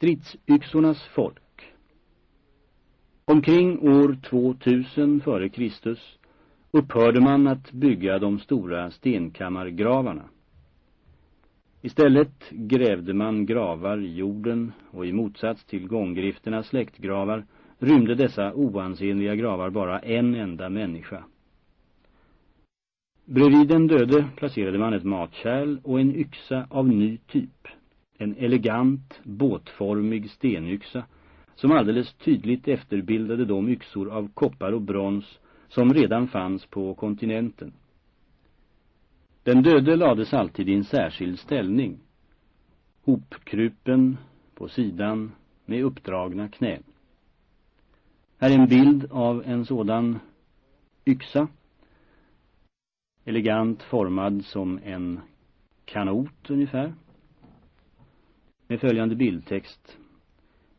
Stridsyxornas folk Omkring år 2000 före Kristus upphörde man att bygga de stora stenkammargravarna. Istället grävde man gravar i jorden och i motsats till gånggrifternas släktgravar rymde dessa oansenliga gravar bara en enda människa. Bredvid den döde placerade man ett matkärl och en yxa av ny typ. En elegant, båtformig stenyxa som alldeles tydligt efterbildade de yxor av koppar och brons som redan fanns på kontinenten. Den döde lades alltid i en särskild ställning. Hopkrupen på sidan med uppdragna knän. Här är en bild av en sådan yxa. Elegant formad som en kanot ungefär. Med följande bildtext.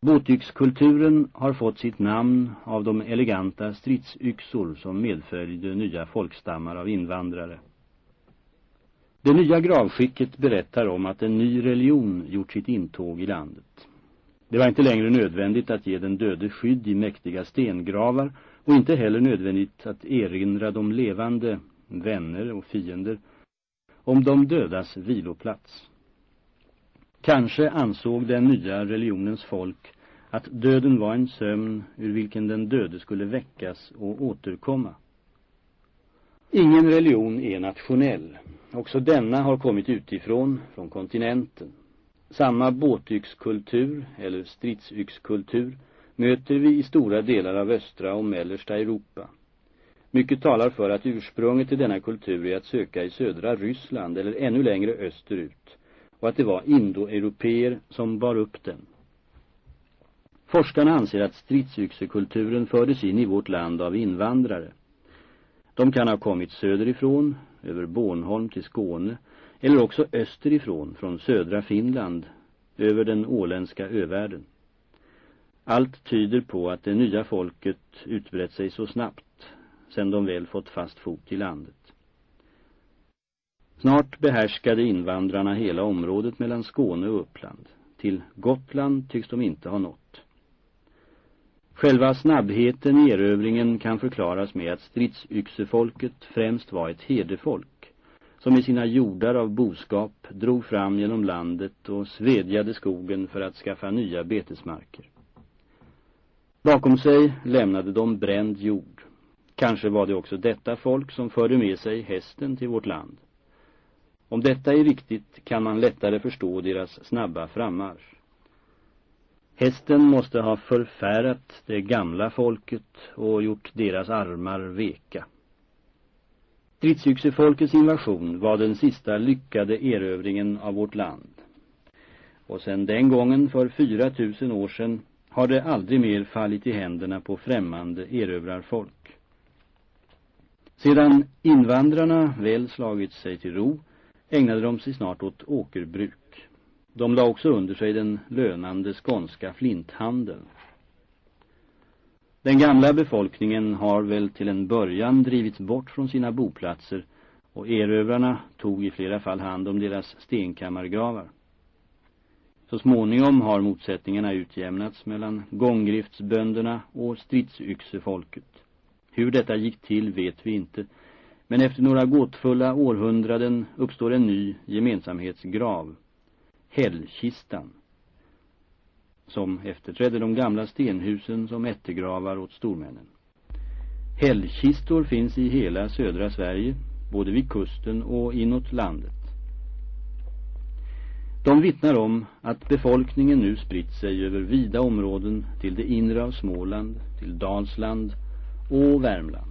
Båtyxkulturen har fått sitt namn av de eleganta stridsyxor som medföljde nya folkstammar av invandrare. Det nya gravskicket berättar om att en ny religion gjort sitt intåg i landet. Det var inte längre nödvändigt att ge den döde skydd i mäktiga stengravar och inte heller nödvändigt att erinra de levande, vänner och fiender, om de dödas viloplats. Kanske ansåg den nya religionens folk att döden var en sömn ur vilken den döde skulle väckas och återkomma. Ingen religion är nationell. Också denna har kommit utifrån, från kontinenten. Samma båtyxkultur, eller stridsyxkultur, möter vi i stora delar av östra och mellersta Europa. Mycket talar för att ursprunget till denna kultur är att söka i södra Ryssland eller ännu längre österut och att det var indoeuropeer som bar upp den. Forskarna anser att stridsyxekulturen fördes in i vårt land av invandrare. De kan ha kommit söderifrån, över Bornholm till Skåne, eller också österifrån, från södra Finland, över den åländska övärlden. Allt tyder på att det nya folket utbrett sig så snabbt, sedan de väl fått fast fot i landet. Snart behärskade invandrarna hela området mellan Skåne och Uppland. Till Gotland tycks de inte ha nått. Själva snabbheten i erövringen kan förklaras med att stridsyxefolket främst var ett herdefolk, som i sina jordar av boskap drog fram genom landet och svedjade skogen för att skaffa nya betesmarker. Bakom sig lämnade de bränd jord. Kanske var det också detta folk som förde med sig hästen till vårt land. Om detta är riktigt kan man lättare förstå deras snabba frammarsch. Hästen måste ha förfärat det gamla folket och gjort deras armar veka. Stridsyxefolkets invasion var den sista lyckade erövringen av vårt land. Och sedan den gången för 4000 år sedan har det aldrig mer fallit i händerna på främmande erövrarfolk. Sedan invandrarna väl slagit sig till ro ägnade de sig snart åt åkerbruk. De la också under sig den lönande skånska flinthandeln. Den gamla befolkningen har väl till en början drivits bort från sina boplatser och erövrarna tog i flera fall hand om deras stenkammargravar. Så småningom har motsättningarna utjämnats mellan gånggriftsbönderna och stridsyxefolket. Hur detta gick till vet vi inte, men efter några gåtfulla århundraden uppstår en ny gemensamhetsgrav Hällkistan som efterträdde de gamla stenhusen som ättegravar åt stormännen. Hällkistor finns i hela södra Sverige, både vid kusten och inåt landet. De vittnar om att befolkningen nu spritt sig över vida områden till det inre av Småland, till Dalsland och Värmland.